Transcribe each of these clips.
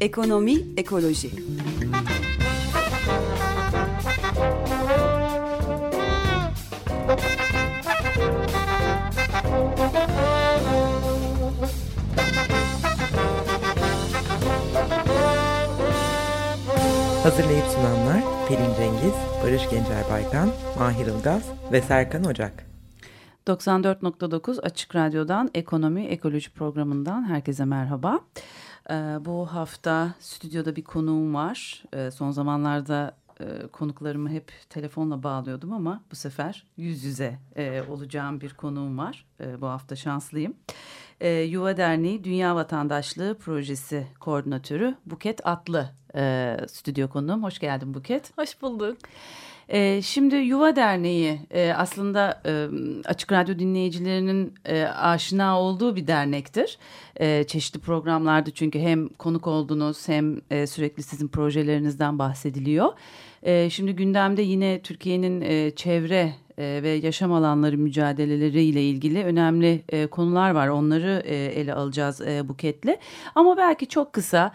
Ekonomi, ekoloji. Pelin Cengiz, Barış Gencer Baykan, Mahir Ilgaz ve Serkan Ocak. 94.9 Açık Radyo'dan Ekonomi Ekoloji programından herkese merhaba. Ee, bu hafta stüdyoda bir konuğum var. Ee, son zamanlarda e, konuklarımı hep telefonla bağlıyordum ama bu sefer yüz yüze e, olacağım bir konuğum var. E, bu hafta şanslıyım. E, Yuva Derneği Dünya Vatandaşlığı Projesi Koordinatörü Buket Atlı e, stüdyo konuğum. Hoş geldin Buket. Hoş bulduk. E, şimdi Yuva Derneği e, aslında e, Açık Radyo dinleyicilerinin e, aşina olduğu bir dernektir. E, çeşitli programlarda çünkü hem konuk oldunuz hem e, sürekli sizin projelerinizden bahsediliyor. E, şimdi gündemde yine Türkiye'nin e, çevre e, ve yaşam alanları mücadeleleriyle ilgili önemli e, konular var. Onları e, ele alacağız Buket'le. Ama belki çok kısa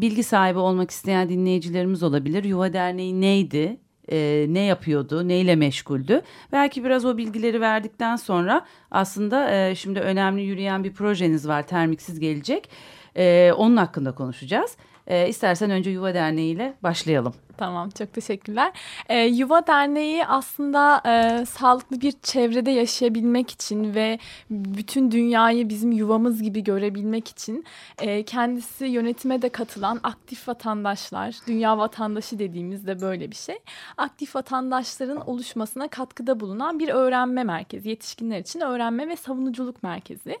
bilgi sahibi olmak isteyen dinleyicilerimiz olabilir. Yuva Derneği neydi? ne yapıyordu, neyle meşguldü. Belki biraz o bilgileri verdikten sonra aslında şimdi önemli yürüyen bir projeniz var, termiksiz gelecek. Onun hakkında konuşacağız. E, istersen önce Yuva Derneği ile başlayalım. Tamam çok teşekkürler. Ee, Yuva Derneği aslında e, sağlıklı bir çevrede yaşayabilmek için ve bütün dünyayı bizim yuvamız gibi görebilmek için e, kendisi yönetime de katılan aktif vatandaşlar, dünya vatandaşı dediğimizde böyle bir şey. Aktif vatandaşların oluşmasına katkıda bulunan bir öğrenme merkezi, yetişkinler için öğrenme ve savunuculuk merkezi.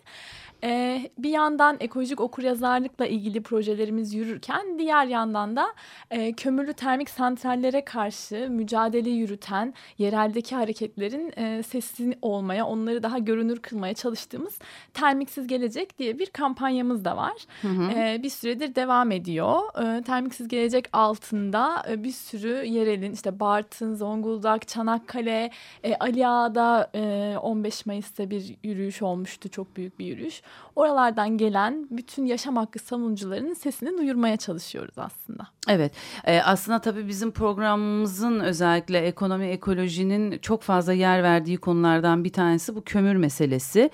Ee, bir yandan ekolojik okuryazarlıkla ilgili projelerimiz yürürken diğer yandan da e, kömürlü termik santrallere karşı mücadele yürüten yereldeki hareketlerin e, sesini olmaya, onları daha görünür kılmaya çalıştığımız Termiksiz Gelecek diye bir kampanyamız da var. Hı hı. E, bir süredir devam ediyor. E, Termiksiz Gelecek altında e, bir sürü yerelin işte Bartın, Zonguldak, Çanakkale, e, Ali Ağa'da e, 15 Mayıs'ta bir yürüyüş olmuştu. Çok büyük bir yürüyüş. Oralardan gelen bütün yaşam hakkı savunucularının sesini duyurmaya çalışıyoruz aslında. Evet e, aslında tabii bizim programımızın özellikle ekonomi ekolojinin çok fazla yer verdiği konulardan bir tanesi bu kömür meselesi.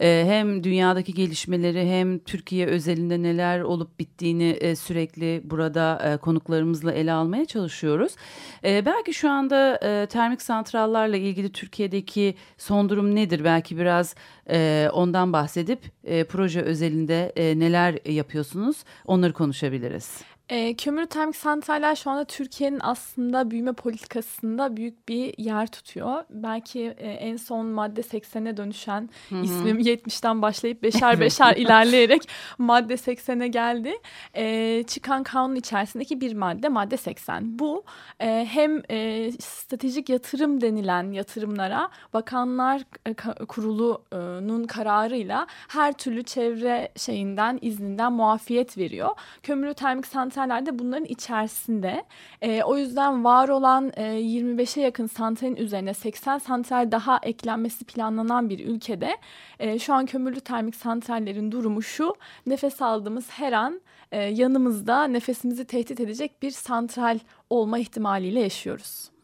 E, hem dünyadaki gelişmeleri hem Türkiye özelinde neler olup bittiğini e, sürekli burada e, konuklarımızla ele almaya çalışıyoruz. E, belki şu anda e, termik santrallarla ilgili Türkiye'deki son durum nedir? Belki biraz e, ondan bahsedip e, proje özelinde e, neler yapıyorsunuz onları konuşabiliriz. E, kömürlü termik santraller şu anda Türkiye'nin aslında büyüme politikasında büyük bir yer tutuyor. Belki e, en son madde 80'e dönüşen Hı-hı. ismim 70'ten başlayıp beşer beşer ilerleyerek madde 80'e geldi. E, çıkan kanun içerisindeki bir madde madde 80. Bu e, hem e, stratejik yatırım denilen yatırımlara Bakanlar e, Kurulu'nun kararıyla her türlü çevre şeyinden izninden muafiyet veriyor. Kömürlü termik santral santrallerde bunların içerisinde. E, o yüzden var olan e, 25'e yakın santralin üzerine 80 santral daha eklenmesi planlanan bir ülkede e, şu an kömürlü termik santrallerin durumu şu. Nefes aldığımız her an e, yanımızda nefesimizi tehdit edecek bir santral olma ihtimaliyle yaşıyoruz.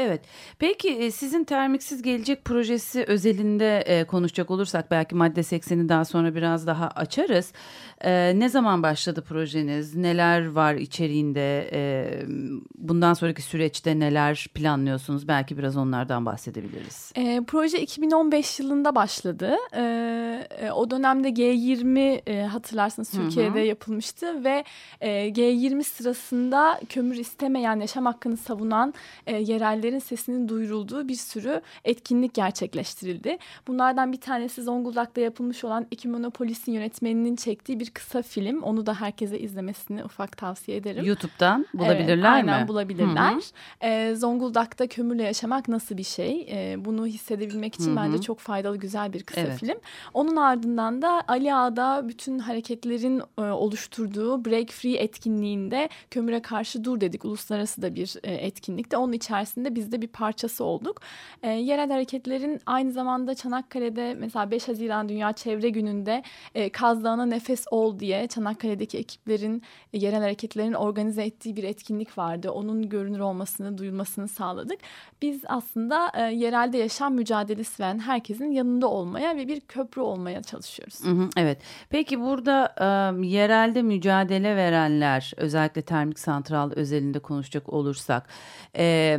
Evet. Peki e, sizin termiksiz gelecek projesi özelinde e, konuşacak olursak belki madde 80'i daha sonra biraz daha açarız. E, ne zaman başladı projeniz? Neler var içeriğinde? E, bundan sonraki süreçte neler planlıyorsunuz? Belki biraz onlardan bahsedebiliriz. E, proje 2015 yılında başladı. E, e, o dönemde G20 e, hatırlarsınız Türkiye'de hı hı. yapılmıştı ve e, G20 sırasında kömür istemeyen yaşam hakkını savunan e, yerellerin sesinin duyurulduğu bir sürü etkinlik gerçekleştirildi. Bunlardan bir tanesi Zonguldak'ta yapılmış olan Ekimonopolis'in yönetmeninin çektiği bir kısa film. Onu da herkese izlemesini ufak tavsiye ederim. YouTube'dan bulabilirler evet, aynen mi? Aynen bulabilirler. Hı -hı. Ee, Zonguldak'ta kömürle yaşamak nasıl bir şey? Ee, bunu hissedebilmek için Hı -hı. bence çok faydalı güzel bir kısa evet. film. Onun ardından da Ali Ağa'da bütün hareketlerin e, oluşturduğu Break Free etkinliğinde kömüre karşı dur dedik. Uluslararası da bir e, etkinlikte. Onun içerisinde de biz de bir parçası olduk. E, yerel hareketlerin aynı zamanda Çanakkale'de mesela 5 Haziran Dünya Çevre Günü'nde e, Kaz Dağı'na nefes ol diye Çanakkale'deki ekiplerin e, yerel hareketlerin organize ettiği bir etkinlik vardı. Onun görünür olmasını, duyulmasını sağladık. Biz aslında e, yerelde yaşam mücadelesi veren herkesin yanında olmaya ve bir köprü olmaya çalışıyoruz. Evet. Peki burada e, yerelde mücadele verenler özellikle termik santral özelinde konuşacak olursak e,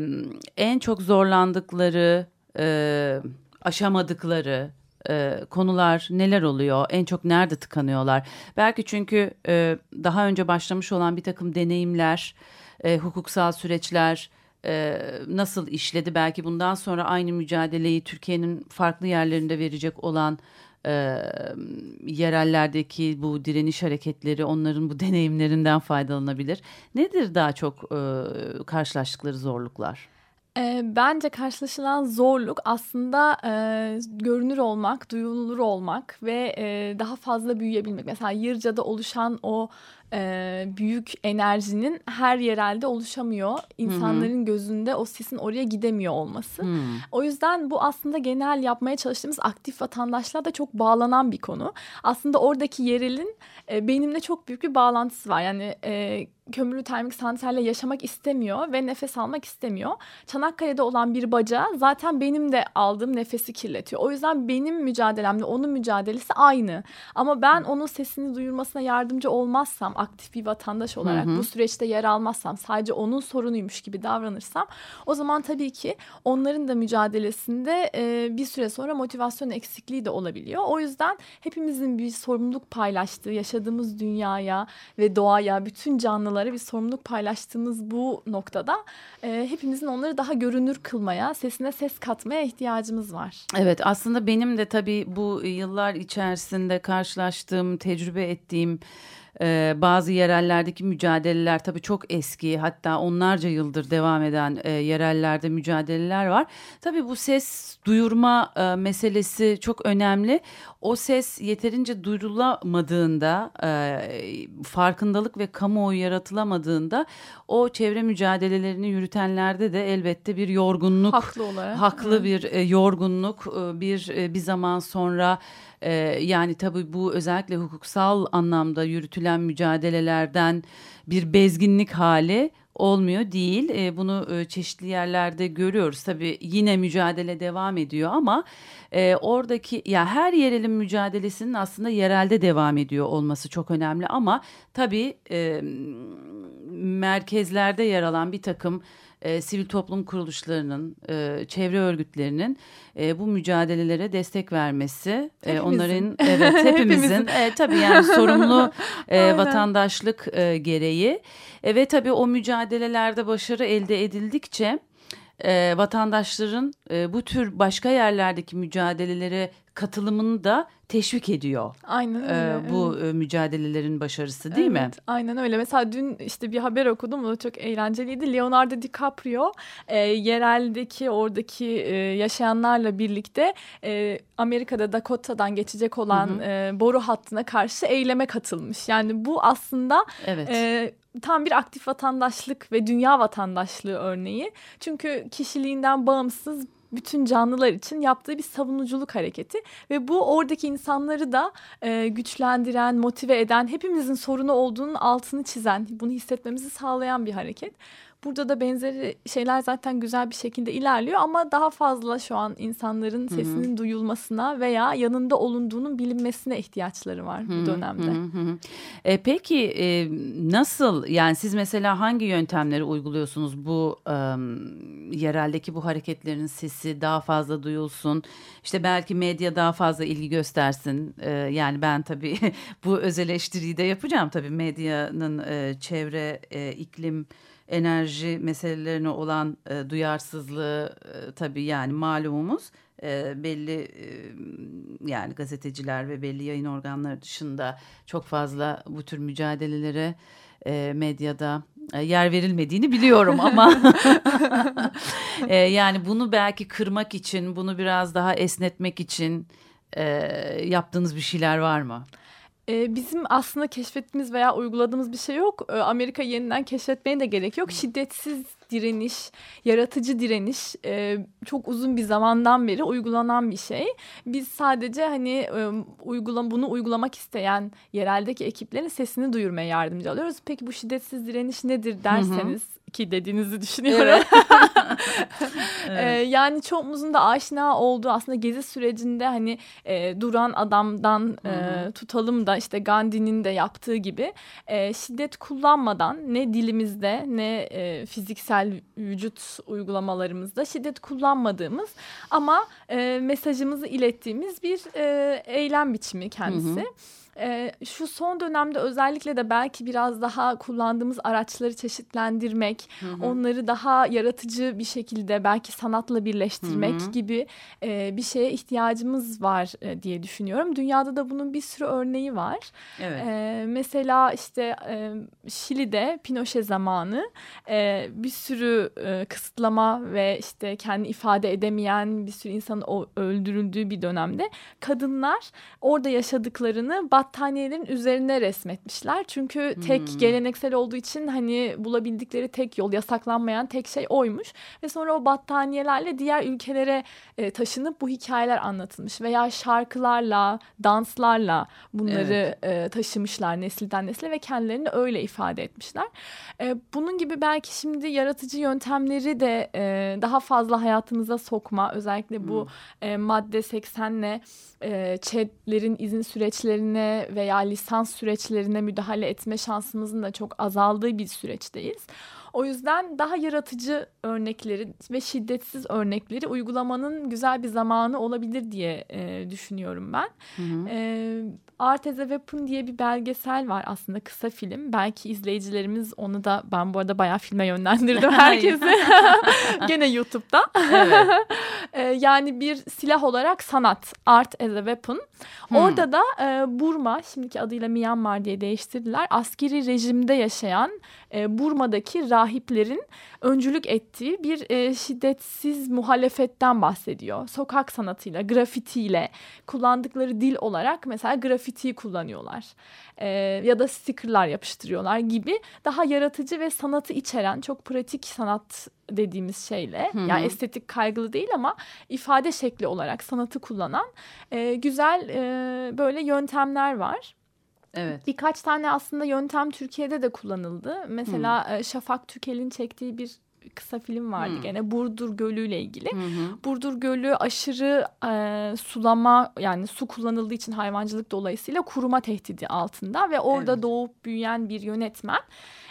en çok zorlandıkları, e, aşamadıkları e, konular neler oluyor? En çok nerede tıkanıyorlar? Belki çünkü e, daha önce başlamış olan bir takım deneyimler, e, hukuksal süreçler e, nasıl işledi? Belki bundan sonra aynı mücadeleyi Türkiye'nin farklı yerlerinde verecek olan e, yerellerdeki bu direniş hareketleri onların bu deneyimlerinden faydalanabilir. Nedir daha çok e, karşılaştıkları zorluklar? E, bence karşılaşılan zorluk aslında e, görünür olmak, duyulur olmak ve e, daha fazla büyüyebilmek. Mesela Yırca'da oluşan o e, büyük enerjinin her yerelde oluşamıyor. İnsanların Hı-hı. gözünde o sesin oraya gidemiyor olması. Hı-hı. O yüzden bu aslında genel yapmaya çalıştığımız aktif vatandaşlığa da çok bağlanan bir konu. Aslında oradaki yerelin e, benimle çok büyük bir bağlantısı var. Yani e, kömürlü termik santralle yaşamak istemiyor ve nefes almak istemiyor. Çanakkale'de olan bir baca zaten benim de aldığım nefesi kirletiyor. O yüzden benim mücadelemle onun mücadelesi aynı. Ama ben onun sesini duyurmasına yardımcı olmazsam, aktif bir vatandaş olarak hı hı. bu süreçte yer almazsam, sadece onun sorunuymuş gibi davranırsam o zaman tabii ki onların da mücadelesinde e, bir süre sonra motivasyon eksikliği de olabiliyor. O yüzden hepimizin bir sorumluluk paylaştığı, yaşadığımız dünyaya ve doğaya, bütün canlılara bir sorumluluk paylaştığımız bu noktada e, hepimizin onları daha görünür kılmaya, sesine ses katmaya ihtiyacımız var. Evet aslında benim de tabii bu yıllar içerisinde karşılaştığım, tecrübe ettiğim ee, bazı yerellerdeki mücadeleler tabii çok eski hatta onlarca yıldır devam eden e, yerellerde mücadeleler var. Tabii bu ses duyurma e, meselesi çok önemli. O ses yeterince duyurulamadığında, e, farkındalık ve kamuoyu yaratılamadığında o çevre mücadelelerini yürütenlerde de elbette bir yorgunluk, haklı olarak, haklı evet. bir e, yorgunluk, e, bir e, bir zaman sonra e, yani tabii bu özellikle hukuksal anlamda yürütülen mücadelelerden bir bezginlik hali olmuyor değil. E, bunu e, çeşitli yerlerde görüyoruz. Tabii yine mücadele devam ediyor ama e, oradaki ya her yerelin mücadelesinin aslında yerelde devam ediyor olması çok önemli ama tabii e, merkezlerde yer alan bir takım e, sivil toplum kuruluşlarının, e, çevre örgütlerinin e, bu mücadelelere destek vermesi, e, onların evet hepimizin, hepimizin. E, tabii yani sorumlu e, vatandaşlık e, gereği. E, ve tabii o mücadelelerde başarı elde edildikçe e, vatandaşların e, bu tür başka yerlerdeki mücadelelere katılımını da teşvik ediyor. Aynen öyle. Ee, bu evet. mücadelelerin başarısı değil evet, mi? Aynen öyle. Mesela dün işte bir haber okudum. O çok eğlenceliydi. Leonardo DiCaprio e, yereldeki oradaki e, yaşayanlarla birlikte e, Amerika'da Dakota'dan geçecek olan hı hı. E, boru hattına karşı eyleme katılmış. Yani bu aslında evet. e, tam bir aktif vatandaşlık ve dünya vatandaşlığı örneği. Çünkü kişiliğinden bağımsız bütün canlılar için yaptığı bir savunuculuk hareketi ve bu oradaki insanları da e, güçlendiren, motive eden, hepimizin sorunu olduğunun altını çizen, bunu hissetmemizi sağlayan bir hareket. Burada da benzeri şeyler zaten güzel bir şekilde ilerliyor ama daha fazla şu an insanların sesinin Hı-hı. duyulmasına veya yanında olunduğunun bilinmesine ihtiyaçları var Hı-hı. bu dönemde. Hı-hı. E, peki e, nasıl yani siz mesela hangi yöntemleri uyguluyorsunuz bu e, yereldeki bu hareketlerin sesi daha fazla duyulsun? İşte belki medya daha fazla ilgi göstersin. E, yani ben tabii bu öz eleştiriyi de yapacağım tabii medyanın e, çevre, e, iklim enerji meselelerine olan e, duyarsızlığı e, tabii yani malumumuz e, belli e, yani gazeteciler ve belli yayın organları dışında çok fazla bu tür mücadelelere e, medyada e, yer verilmediğini biliyorum ama e, yani bunu belki kırmak için bunu biraz daha esnetmek için e, yaptığınız bir şeyler var mı? E, bizim aslında keşfettiğimiz veya uyguladığımız bir şey yok. E, Amerika yeniden keşfetmeye de gerek yok. Şiddetsiz direniş, yaratıcı direniş e, çok uzun bir zamandan beri uygulanan bir şey. Biz sadece hani e, uygulam bunu uygulamak isteyen yereldeki ekiplerin sesini duyurmaya yardımcı alıyoruz. Peki bu şiddetsiz direniş nedir derseniz hı hı. ki dediğinizi düşünüyorum. Evet. evet. e, yani çoğumuzun da aşina olduğu aslında gezi sürecinde hani e, duran adamdan e, tutalım da işte Gandhi'nin de yaptığı gibi e, şiddet kullanmadan ne dilimizde ne e, fiziksel vücut uygulamalarımızda şiddet kullanmadığımız ama e, mesajımızı ilettiğimiz bir e, eylem biçimi kendisi. Hı hı. E, şu son dönemde özellikle de belki biraz daha kullandığımız araçları çeşitlendirmek, hı hı. onları daha yaratıcı bir şekilde belki sanatla birleştirmek hı hı. gibi e, bir şeye ihtiyacımız var e, diye düşünüyorum. Dünyada da bunun bir sürü örneği var. Evet. E, mesela işte e, Şili'de Pinochet zamanı e, bir sürü e, kısıtlama ve işte kendi ifade edemeyen bir sürü insanın öldürüldüğü bir dönemde kadınlar orada yaşadıklarını battaniyelerin üzerine resmetmişler. Çünkü tek hmm. geleneksel olduğu için hani bulabildikleri tek yol yasaklanmayan tek şey oymuş. Ve sonra o battaniyelerle diğer ülkelere e, taşınıp bu hikayeler anlatılmış. Veya şarkılarla, danslarla bunları evet. e, taşımışlar nesilden nesile ve kendilerini öyle ifade etmişler. E, bunun gibi belki şimdi yaratıcı yöntemleri de e, daha fazla hayatımıza sokma. Özellikle bu hmm. e, madde 80'le e, chatlerin izin süreçlerine veya lisans süreçlerine müdahale etme şansımızın da çok azaldığı bir süreçteyiz. O yüzden daha yaratıcı örnekleri ve şiddetsiz örnekleri uygulamanın güzel bir zamanı olabilir diye e, düşünüyorum ben. Hı hı. E, Art as a Weapon diye bir belgesel var aslında kısa film. Belki izleyicilerimiz onu da ben bu arada bayağı filme yönlendirdim herkesi. Gene YouTube'da. Evet. e, yani bir silah olarak sanat. Art as a Weapon. Hmm. Orada da e, Burma, şimdiki adıyla Myanmar diye değiştirdiler. Askeri rejimde yaşayan e, Burma'daki rahiplerin öncülük ettiği bir e, şiddetsiz muhalefetten bahsediyor. Sokak sanatıyla, grafitiyle kullandıkları dil olarak mesela grafitiyi kullanıyorlar. E, ya da stickerlar yapıştırıyorlar gibi daha yaratıcı ve sanatı içeren çok pratik sanat dediğimiz şeyle Hı-hı. yani estetik kaygılı değil ama ifade şekli olarak sanatı kullanan e, güzel e, böyle yöntemler var. Evet. Birkaç tane aslında yöntem Türkiye'de de kullanıldı. Mesela hmm. Şafak Tükel'in çektiği bir kısa film vardı hmm. gene Burdur Gölü ile ilgili. Hmm. Burdur Gölü aşırı e, sulama yani su kullanıldığı için hayvancılık dolayısıyla kuruma tehdidi altında ve orada evet. doğup büyüyen bir yönetmen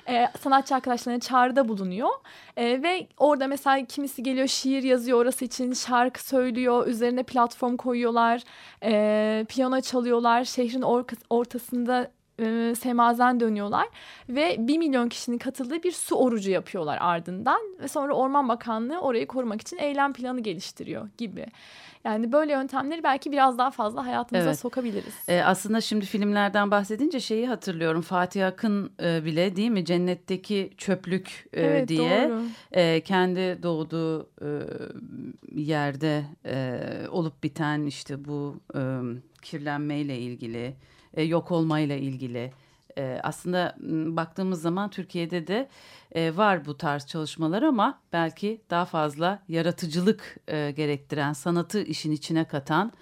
e, sanatçı arkadaşlarına çağrıda bulunuyor. E, ve orada mesela kimisi geliyor şiir yazıyor orası için şarkı söylüyor. Üzerine platform koyuyorlar. E, piyano çalıyorlar. Şehrin or ortasında e, semazen dönüyorlar ve bir milyon kişinin katıldığı bir su orucu yapıyorlar ardından ve sonra Orman Bakanlığı orayı korumak için eylem planı geliştiriyor gibi. Yani böyle yöntemleri belki biraz daha fazla hayatımıza evet. sokabiliriz. Ee, aslında şimdi filmlerden bahsedince şeyi hatırlıyorum. Fatih Akın e, bile değil mi cennetteki çöplük e, evet, diye e, kendi doğduğu e, yerde e, olup biten işte bu e, kirlenmeyle ilgili, e, yok olmayla ilgili e, aslında baktığımız zaman Türkiye'de de e, var bu tarz çalışmalar ama belki daha fazla yaratıcılık e, gerektiren, sanatı işin içine katan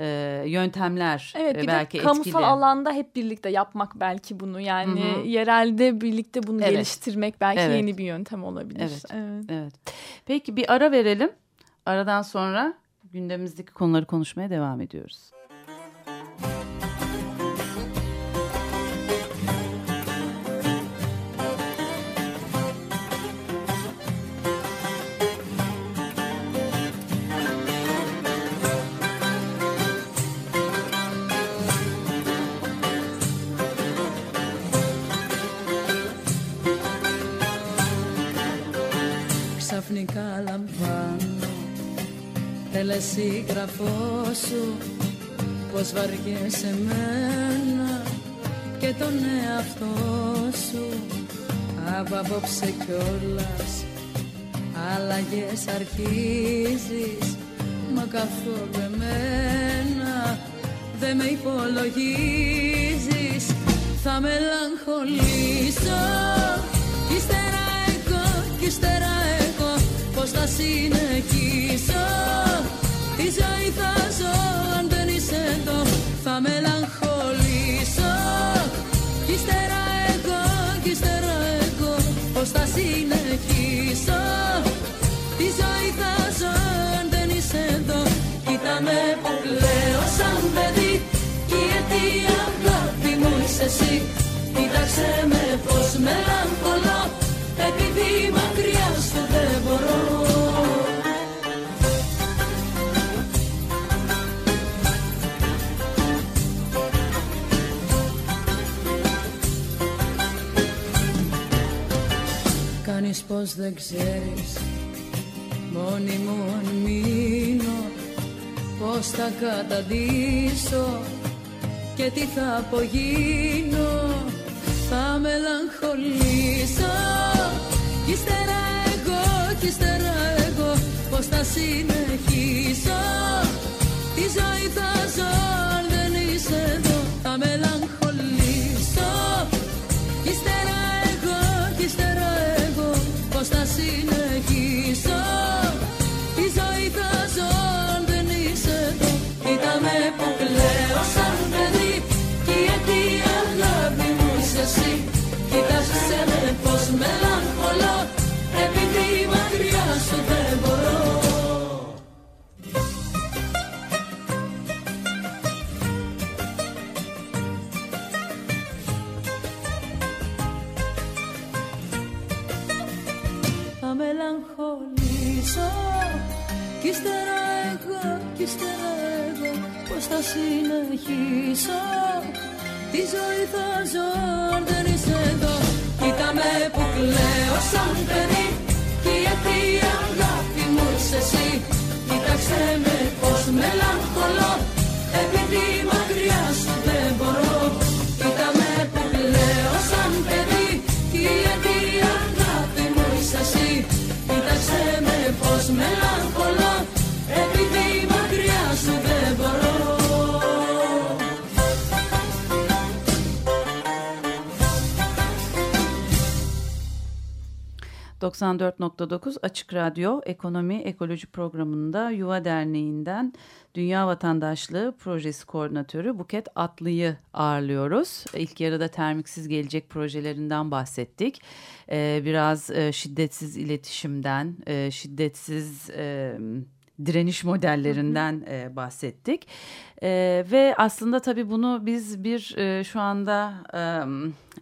e, yöntemler evet, bir belki de kamusal etkili. alanda hep birlikte yapmak belki bunu yani Hı-hı. yerelde birlikte bunu evet. geliştirmek belki evet. yeni bir yöntem olabilir. Evet. evet. Evet. Peki bir ara verelim. Aradan sonra gündemimizdeki konuları konuşmaya devam ediyoruz. Τελεσίγραφό σου πως βαριέσαι μένα και τον εαυτό σου. Από απόψε κιόλας αλλαγές αρχίζεις μα καθόλου εμένα δεν με υπολογίζεις. Θα μελαγχολήσω Κι ύστερα εγώ, κι ύστερα εγώ Πώς θα συνεχίσω Τη ζωή θα ζω αν δεν είσαι εδώ Θα μελαγχολήσω. Κι ύστερα εγώ, κι ύστερα εγώ Πώς θα συνεχίσω. Τη ζωή θα ζω αν δεν είσαι εδώ Κοίτα με που κλαίω σαν παιδί. Κι η αιτία αγάπη μου είσαι εσύ Κοίταξε με πως μελαγχολώ πως δεν ξέρεις Μόνη μου αν μείνω Πώς θα καταντήσω Και τι θα απογίνω. Θα μελαγχολήσω Κι ύστερα θα συνεχίσω. Τη ζωή θα ζω αν δεν είσαι εδώ. Κοίτα με που κλαίω σαν παιδί. Κι η αιτία αγάπη μου είσαι εσύ. Κοίταξε με πως μελαγχολώ. Επειδή ...94.9 Açık Radyo Ekonomi Ekoloji Programı'nda Yuva Derneği'nden Dünya Vatandaşlığı Projesi Koordinatörü Buket Atlı'yı ağırlıyoruz. İlk yarıda termiksiz gelecek projelerinden bahsettik. Ee, biraz e, şiddetsiz iletişimden, e, şiddetsiz... E, direniş modellerinden e, bahsettik. E, ve aslında tabii bunu biz bir e, şu anda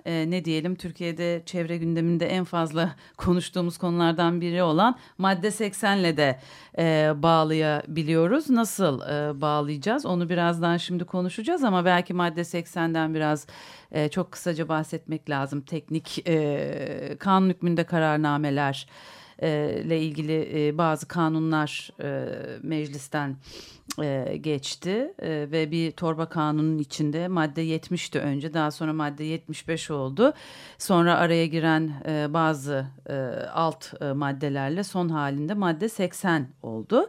e, ne diyelim Türkiye'de çevre gündeminde en fazla konuştuğumuz konulardan biri olan madde 80'le de e, bağlayabiliyoruz. Nasıl e, bağlayacağız onu birazdan şimdi konuşacağız ama belki madde 80'den biraz e, çok kısaca bahsetmek lazım. Teknik e, kanun hükmünde kararnameler ile ilgili e, bazı kanunlar e, meclisten e, geçti ve bir torba kanunun içinde madde 70'ti önce daha sonra madde 75 oldu. Sonra araya giren bazı alt maddelerle son halinde madde 80 oldu.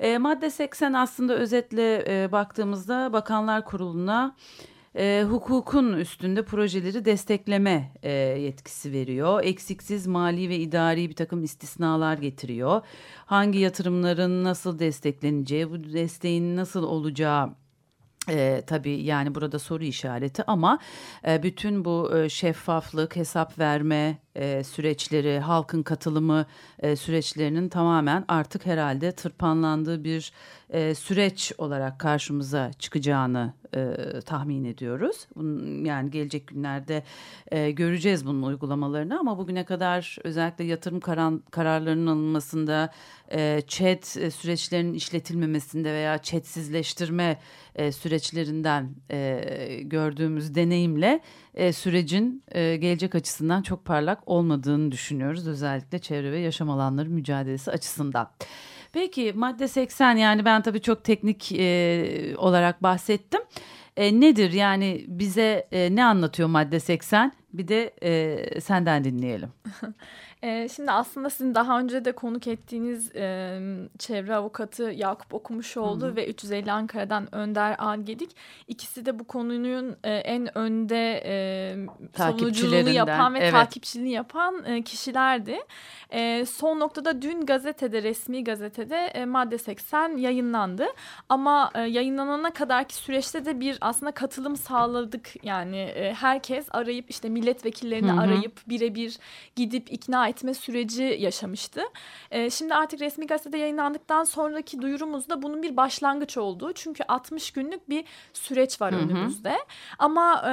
E, madde 80 aslında özetle baktığımızda Bakanlar Kurulu'na e, hukukun üstünde projeleri destekleme e, yetkisi veriyor. Eksiksiz mali ve idari bir takım istisnalar getiriyor. Hangi yatırımların nasıl destekleneceği, bu desteğin nasıl olacağı ee, tabii yani burada soru işareti ama e, bütün bu e, şeffaflık, hesap verme e, süreçleri, halkın katılımı e, süreçlerinin tamamen artık herhalde tırpanlandığı bir e, süreç olarak karşımıza çıkacağını e, tahmin ediyoruz. Bunun, yani gelecek günlerde e, göreceğiz bunun uygulamalarını ama bugüne kadar özellikle yatırım karan, kararlarının alınmasında, e, chat süreçlerinin işletilmemesinde veya chatsizleştirme e, süreçlerinden e, gördüğümüz deneyimle e, sürecin e, gelecek açısından çok parlak olmadığını düşünüyoruz. Özellikle çevre ve yaşam alanları mücadelesi açısından. Peki madde 80 yani ben tabii çok teknik e, olarak bahsettim. E, nedir yani bize e, ne anlatıyor madde 80? Bir de e, senden dinleyelim. E, şimdi aslında sizin daha önce de konuk ettiğiniz e, çevre avukatı Yakup Okumuşoğlu Hı-hı. ve 350 Ankara'dan Önder Algedik ikisi de bu konunun e, en önde e, savunuculuğunu yapan ve evet. takipçiliğini yapan e, kişilerdi. E, son noktada dün gazetede resmi gazetede e, madde 80 yayınlandı ama e, yayınlanana kadarki süreçte de bir aslında katılım sağladık yani e, herkes arayıp işte milletvekillerini Hı-hı. arayıp birebir gidip ikna etme süreci yaşamıştı. E, şimdi artık resmi gazetede yayınlandıktan sonraki duyurumuzda bunun bir başlangıç olduğu. Çünkü 60 günlük bir süreç var Hı-hı. önümüzde. Ama e,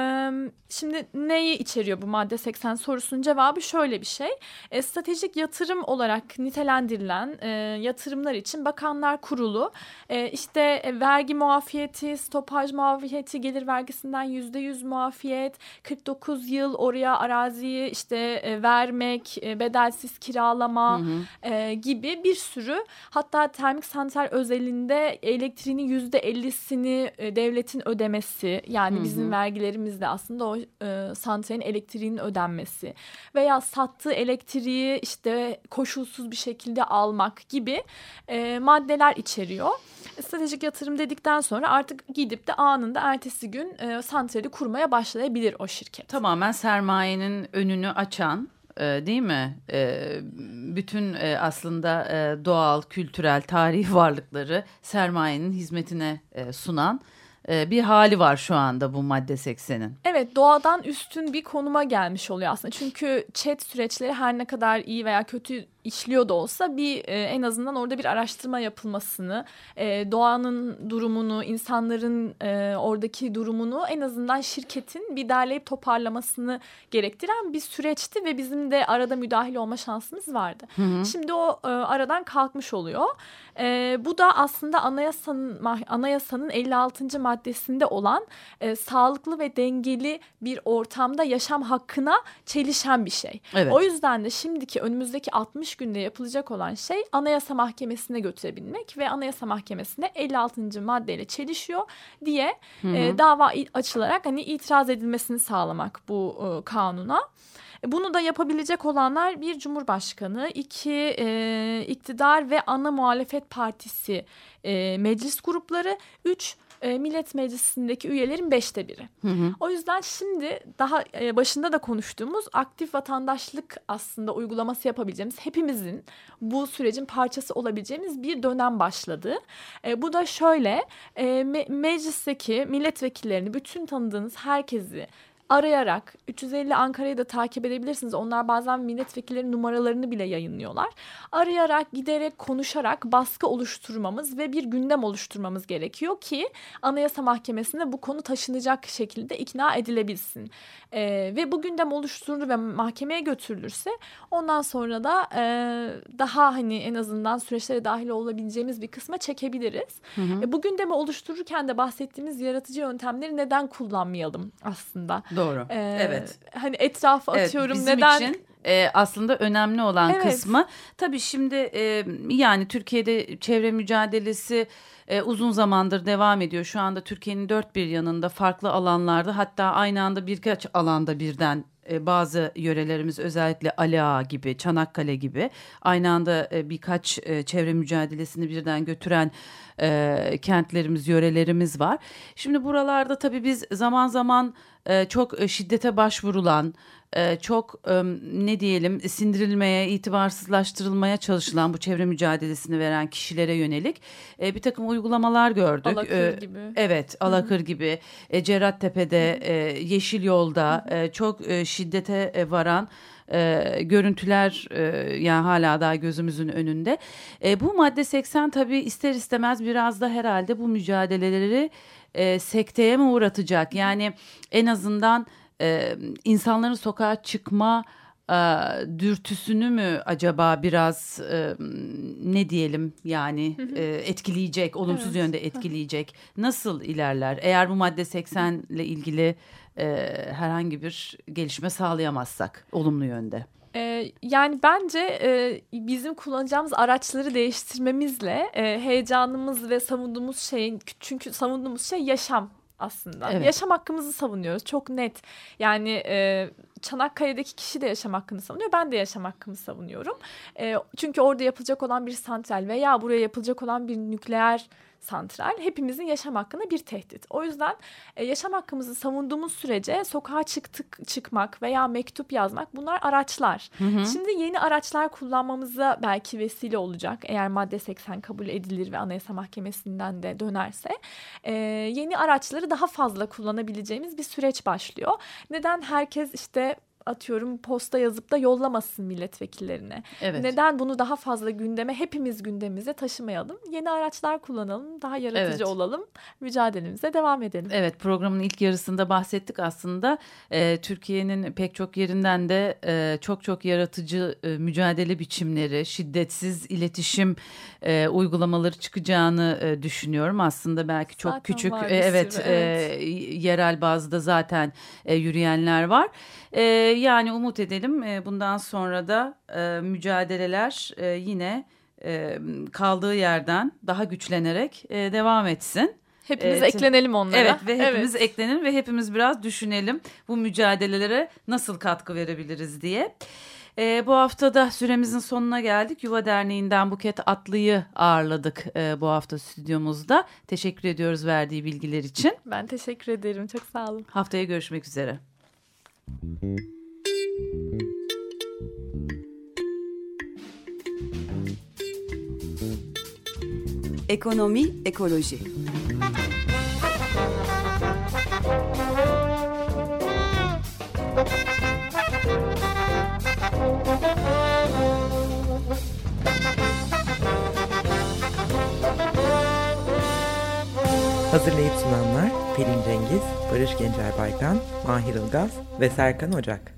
şimdi neyi içeriyor bu madde 80 sorusunun cevabı şöyle bir şey. E, stratejik yatırım olarak nitelendirilen e, yatırımlar için Bakanlar Kurulu e, işte e, vergi muafiyeti, stopaj muafiyeti, gelir vergisinden %100 muafiyet, 49 yıl oraya araziyi işte e, vermek, e, bedelsiz kiralama hı hı. E, gibi bir sürü hatta termik santral özelinde elektriğinin yüzde ellisini e, devletin ödemesi yani hı hı. bizim vergilerimizde aslında o e, santralin elektriğinin ödenmesi veya sattığı elektriği işte koşulsuz bir şekilde almak gibi e, maddeler içeriyor. Stratejik yatırım dedikten sonra artık gidip de anında ertesi gün e, santrali kurmaya başlayabilir o şirket. Tamamen sermayenin önünü açan e, değil mi? E, bütün e, aslında doğal, kültürel, tarihi varlıkları sermayenin hizmetine sunan bir hali var şu anda bu madde 80'in. Evet doğadan üstün bir konuma gelmiş oluyor aslında. Çünkü chat süreçleri her ne kadar iyi veya kötü işliyor da olsa bir e, en azından orada bir araştırma yapılmasını, e, doğanın durumunu, insanların e, oradaki durumunu en azından şirketin bir derleyip toparlamasını gerektiren bir süreçti ve bizim de arada müdahil olma şansımız vardı. Hı hı. Şimdi o e, aradan kalkmış oluyor. E, bu da aslında anayasanın anayasanın 56. maddesinde olan e, sağlıklı ve dengeli bir ortamda yaşam hakkına çelişen bir şey. Evet. O yüzden de şimdiki önümüzdeki 60 günde yapılacak olan şey Anayasa Mahkemesi'ne götürebilmek ve Anayasa Mahkemesi'nde 56. maddeyle çelişiyor diye hı hı. E, dava açılarak hani itiraz edilmesini sağlamak bu e, kanuna. Bunu da yapabilecek olanlar bir cumhurbaşkanı, iki e, iktidar ve ana muhalefet partisi e, meclis grupları, üç e, Millet Meclisi'ndeki üyelerin beşte biri. Hı hı. O yüzden şimdi daha e, başında da konuştuğumuz aktif vatandaşlık aslında uygulaması yapabileceğimiz hepimizin bu sürecin parçası olabileceğimiz bir dönem başladı. E, bu da şöyle e, me meclisteki milletvekillerini bütün tanıdığınız herkesi arayarak 350 Ankara'yı da takip edebilirsiniz. Onlar bazen milletvekillerinin numaralarını bile yayınlıyorlar. Arayarak, giderek, konuşarak baskı oluşturmamız ve bir gündem oluşturmamız gerekiyor ki Anayasa Mahkemesi'nde bu konu taşınacak şekilde ikna edilebilsin. E, ve bu gündem oluşturulur ve mahkemeye götürülürse ondan sonra da e, daha hani en azından süreçlere dahil olabileceğimiz bir kısma çekebiliriz. Hı hı. E, bu gündemi oluştururken de bahsettiğimiz yaratıcı yöntemleri neden kullanmayalım aslında? Doğru. Ee, evet. Hani etrafı atıyorum evet, bizim neden? Için e, aslında önemli olan evet. kısmı. Tabii şimdi e, yani Türkiye'de çevre mücadelesi e, uzun zamandır devam ediyor. Şu anda Türkiye'nin dört bir yanında farklı alanlarda hatta aynı anda birkaç alanda birden e, bazı yörelerimiz özellikle Ali Ağa gibi, Çanakkale gibi aynı anda e, birkaç e, çevre mücadelesini birden götüren e, kentlerimiz, yörelerimiz var. Şimdi buralarda tabii biz zaman zaman e, çok e, şiddete başvurulan, e, çok ne diyelim sindirilmeye, itibarsızlaştırılmaya çalışılan bu çevre mücadelesini veren kişilere yönelik bir takım uygulamalar gördük. Alakır gibi. Evet, Alakır Hı-hı. gibi. Cerattepe'de, Yeşil Yolda çok şiddete varan e, görüntüler e, yani hala daha gözümüzün önünde. E, bu madde 80 tabii ister istemez biraz da herhalde bu mücadeleleri e, sekteye mi uğratacak? Yani en azından e, insanların sokağa çıkma e, dürtüsünü mü acaba biraz e, ne diyelim yani e, etkileyecek, olumsuz evet. yönde etkileyecek? Nasıl ilerler? Eğer bu madde 80 ile ilgili e, herhangi bir gelişme sağlayamazsak olumlu yönde. Ee, yani bence e, bizim kullanacağımız araçları değiştirmemizle e, heyecanımız ve savunduğumuz şeyin çünkü savunduğumuz şey yaşam aslında. Evet. Yaşam hakkımızı savunuyoruz. Çok net. Yani e, Çanakkale'deki kişi de yaşam hakkını savunuyor. Ben de yaşam hakkımı savunuyorum. E, çünkü orada yapılacak olan bir santral veya buraya yapılacak olan bir nükleer santral hepimizin yaşam hakkına bir tehdit. O yüzden e, yaşam hakkımızı savunduğumuz sürece sokağa çıktık çıkmak veya mektup yazmak bunlar araçlar. Hı hı. Şimdi yeni araçlar kullanmamıza belki vesile olacak eğer madde 80 kabul edilir ve Anayasa Mahkemesi'nden de dönerse e, yeni araçları daha fazla kullanabileceğimiz bir süreç başlıyor. Neden herkes işte atıyorum posta yazıp da yollamasın milletvekillerine. Evet. Neden bunu daha fazla gündeme hepimiz gündemimize taşımayalım? Yeni araçlar kullanalım, daha yaratıcı evet. olalım, mücadelemize devam edelim. Evet programın ilk yarısında bahsettik aslında. E, Türkiye'nin pek çok yerinden de e, çok çok yaratıcı e, mücadele biçimleri, şiddetsiz iletişim e, uygulamaları çıkacağını e, düşünüyorum. Aslında belki çok zaten küçük e, evet, sürü, evet. E, yerel bazda zaten e, yürüyenler var. E, yani umut edelim e, bundan sonra da e, mücadeleler e, yine e, kaldığı yerden daha güçlenerek e, devam etsin. Hepimiz evet. eklenelim onlara. Evet ve hepimiz evet. eklenelim ve hepimiz biraz düşünelim bu mücadelelere nasıl katkı verebiliriz diye. E, bu haftada süremizin sonuna geldik. Yuva Derneği'nden Buket Atlı'yı ağırladık e, bu hafta stüdyomuzda. Teşekkür ediyoruz verdiği bilgiler için. Ben teşekkür ederim. Çok sağ olun. Haftaya görüşmek üzere. Ekonomi, ekoloji. Hazırlayıp sunanlar Pelin Cengiz, Barış Gencer Baykan, Mahir Ilgaz ve Serkan Ocak.